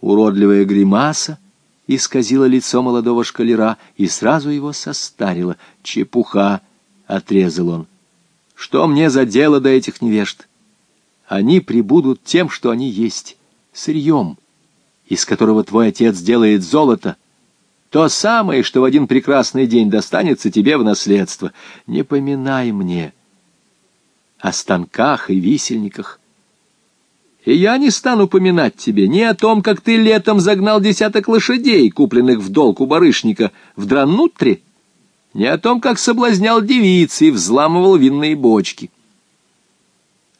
Уродливая гримаса исказила лицо молодого шкалера и сразу его состарила. «Чепуха!» — отрезал он. «Что мне за дело до этих невежд? Они прибудут тем, что они есть, сырьем, из которого твой отец делает золото, то самое, что в один прекрасный день достанется тебе в наследство. Не поминай мне о станках и висельниках, и я не стану поминать тебе ни о том, как ты летом загнал десяток лошадей, купленных в долг у барышника, в Дранутре, ни о том, как соблазнял девицы и взламывал винные бочки.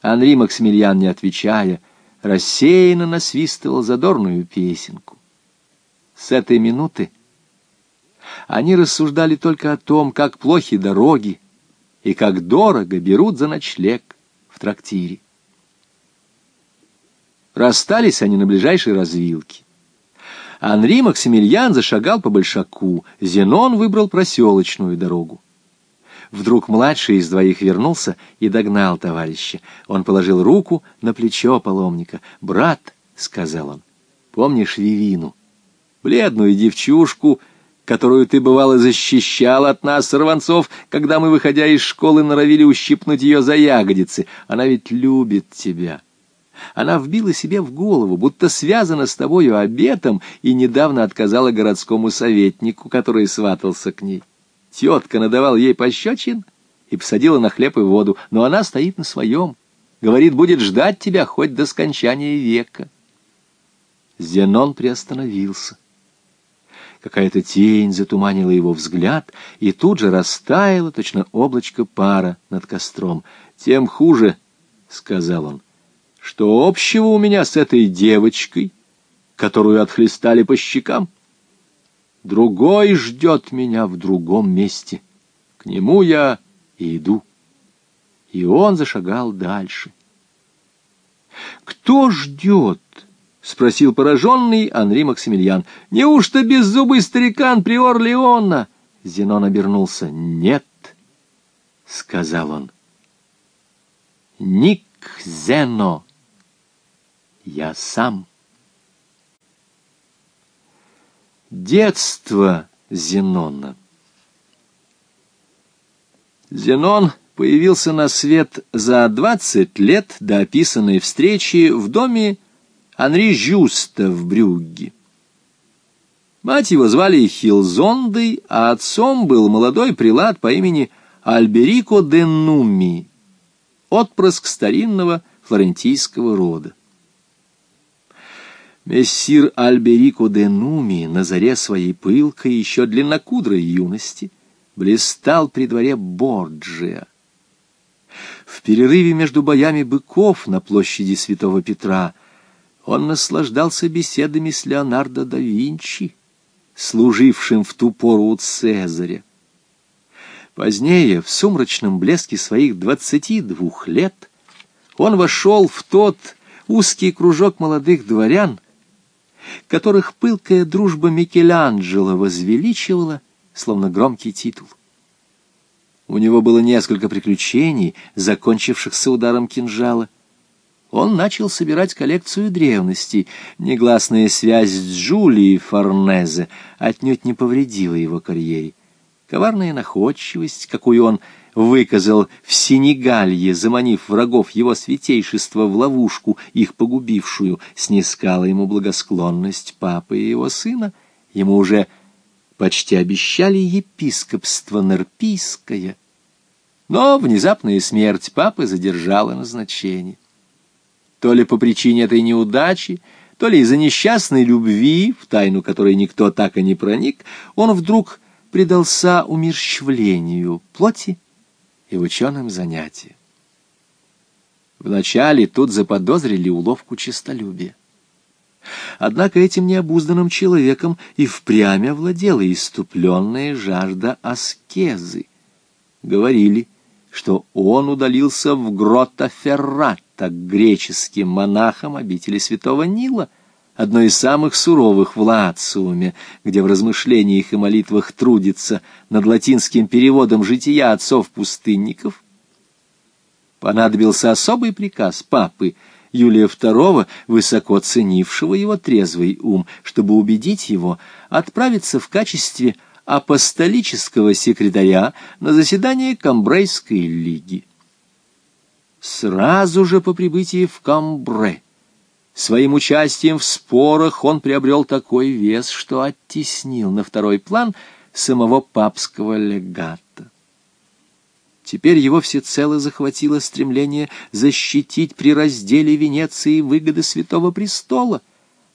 Анри Максимилиан, не отвечая, рассеянно насвистывал задорную песенку. С этой минуты они рассуждали только о том, как плохи дороги и как дорого берут за ночлег в трактире. Расстались они на ближайшей развилке. Анри Максимилиан зашагал по большаку, Зенон выбрал проселочную дорогу. Вдруг младший из двоих вернулся и догнал товарища. Он положил руку на плечо паломника. «Брат», — сказал он, — «помнишь Вивину, бледную девчушку, которую ты, бывало, защищал от нас, сорванцов, когда мы, выходя из школы, норовили ущипнуть ее за ягодицы? Она ведь любит тебя». Она вбила себе в голову, будто связана с тобою обетом, и недавно отказала городскому советнику, который сватался к ней. Тетка надавал ей пощечин и посадила на хлеб и воду, но она стоит на своем. Говорит, будет ждать тебя хоть до скончания века. Зенон приостановился. Какая-то тень затуманила его взгляд и тут же растаяла, точно облачко пара над костром. «Тем хуже», — сказал он, — что общего у меня с этой девочкой, которую отхлестали по щекам? Другой ждет меня в другом месте. К нему я и иду. И он зашагал дальше. «Кто ждет?» — спросил пораженный Анри Максимилиан. «Неужто беззубый старикан приор Леона?» Зенон обернулся. «Нет», — сказал он. «Ник Зено» я сам. Детство Зенона Зенон появился на свет за двадцать лет до описанной встречи в доме Анри Жюста в Брюгге. Мать его звали Хилзондой, а отцом был молодой прилад по имени Альберико де Нуми, отпрыск старинного флорентийского рода. Мессир Альберико де Нуми на заре своей пылкой еще длиннокудрой юности блистал при дворе Борджиа. В перерыве между боями быков на площади Святого Петра он наслаждался беседами с Леонардо да Винчи, служившим в ту пору у Цезаря. Позднее, в сумрачном блеске своих двадцати двух лет, он вошел в тот узкий кружок молодых дворян, которых пылкая дружба Микеланджело возвеличивала, словно громкий титул. У него было несколько приключений, закончившихся ударом кинжала. Он начал собирать коллекцию древностей. Негласная связь с Джулией Форнезе отнюдь не повредила его карьере. Коварная находчивость, какую он выказал в Сенегалье, заманив врагов его святейшества в ловушку, их погубившую, снискала ему благосклонность папы и его сына. Ему уже почти обещали епископство Нерпийское. Но внезапная смерть папы задержала назначение. То ли по причине этой неудачи, то ли из-за несчастной любви, в тайну которой никто так и не проник, он вдруг предался умерщвлению плоти и ученым занятиям. Вначале тут заподозрили уловку честолюбия. Однако этим необузданным человеком и впрямь овладела иступленная жажда аскезы. Говорили, что он удалился в грота Феррата к греческим монахам обители святого Нила — одной из самых суровых в Лациуме, где в размышлениях и молитвах трудится над латинским переводом жития отцов-пустынников, понадобился особый приказ папы Юлия II, высоко ценившего его трезвый ум, чтобы убедить его отправиться в качестве апостолического секретаря на заседание Камбрейской лиги. Сразу же по прибытии в Камбре своим участием в спорах он приобрел такой вес, что оттеснил на второй план самого папского легата. Теперь его всецело захватило стремление защитить при разделе Венеции выгоды Святого Престола,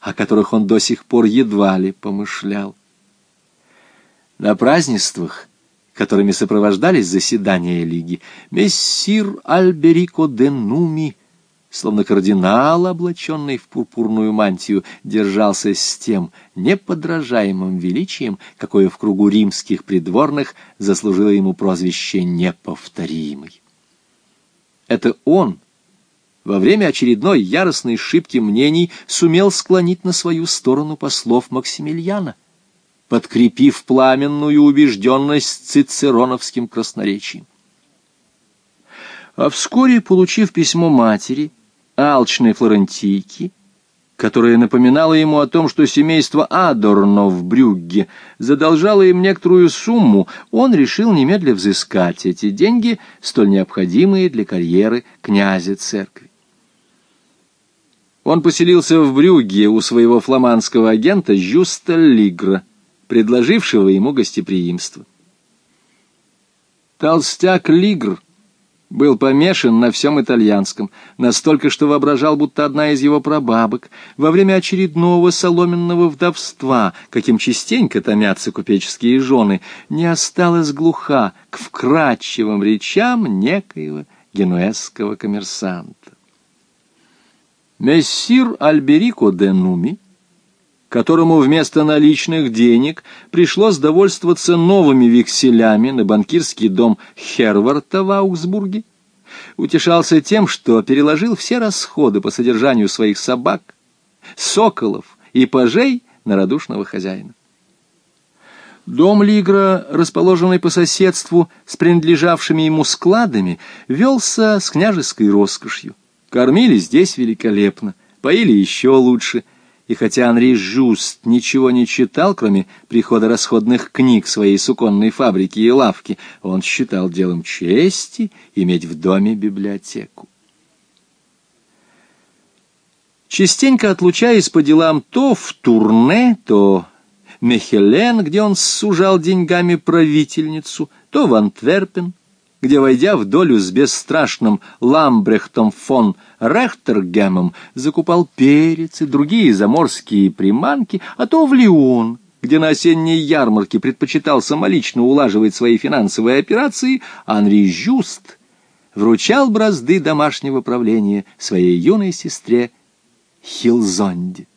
о которых он до сих пор едва ли помышлял. На празднествах, которыми сопровождались заседания Лиги, мессир Альберико де Нуми словно кардинал, облаченный в пурпурную мантию, держался с тем неподражаемым величием, какое в кругу римских придворных заслужило ему прозвище «неповторимый». Это он во время очередной яростной шибки мнений сумел склонить на свою сторону послов Максимилиана, подкрепив пламенную убежденность цицероновским красноречием. А вскоре, получив письмо матери, алчной флорентийки, которая напоминала ему о том, что семейство Адорно в Брюгге задолжало им некоторую сумму, он решил немедля взыскать эти деньги, столь необходимые для карьеры князя церкви. Он поселился в Брюгге у своего фламандского агента Жюста Лигра, предложившего ему гостеприимство. Толстяк Лигр — был помешан на всем итальянском, настолько, что воображал, будто одна из его прабабок во время очередного соломенного вдовства, каким частенько томятся купеческие жены, не осталась глуха к вкрадчивым речам некоего генуэзского коммерсанта. Мессир Альберико де Нуми которому вместо наличных денег пришлось довольствоваться новыми векселями на банкирский дом Херварта в Аугсбурге, утешался тем, что переложил все расходы по содержанию своих собак, соколов и пажей на радушного хозяина. Дом Лигра, расположенный по соседству с принадлежавшими ему складами, велся с княжеской роскошью. Кормили здесь великолепно, поили еще лучше — и хотя Анри Жуст ничего не читал, кроме прихода расходных книг своей суконной фабрики и лавки, он считал делом чести иметь в доме библиотеку. Частенько отлучаясь по делам то в Турне, то Мехелен, где он сужал деньгами правительницу, то в Антверпен, где, войдя в долю с бесстрашным Ламбрехтом фон Рехтергемом, закупал перец и другие заморские приманки, а то в Лион, где на осенней ярмарке предпочитал самолично улаживать свои финансовые операции, Анри Жюст вручал бразды домашнего правления своей юной сестре Хилзонде.